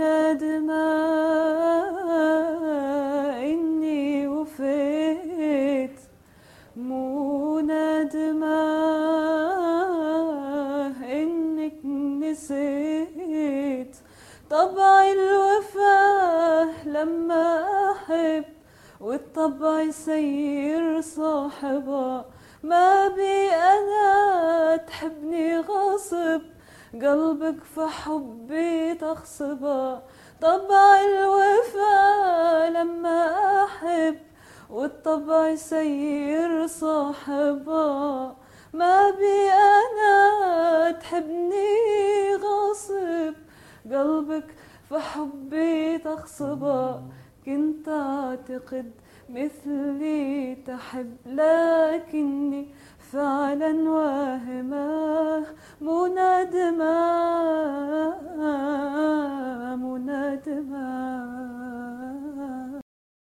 ندمة إني وفيت. مو ندمة إنك نسيت. طبع الوفاة لما أحب والطبع يسير صاحبها قلبك فحبي تغصبها طبع الوفا لما أحب والطبع يسير صاحبها ما بي أنا تحبني غصب قلبك فحبي تغصبها كنت أعتقد مثلي تحب لكني فعلا واهمة مو ندمة مو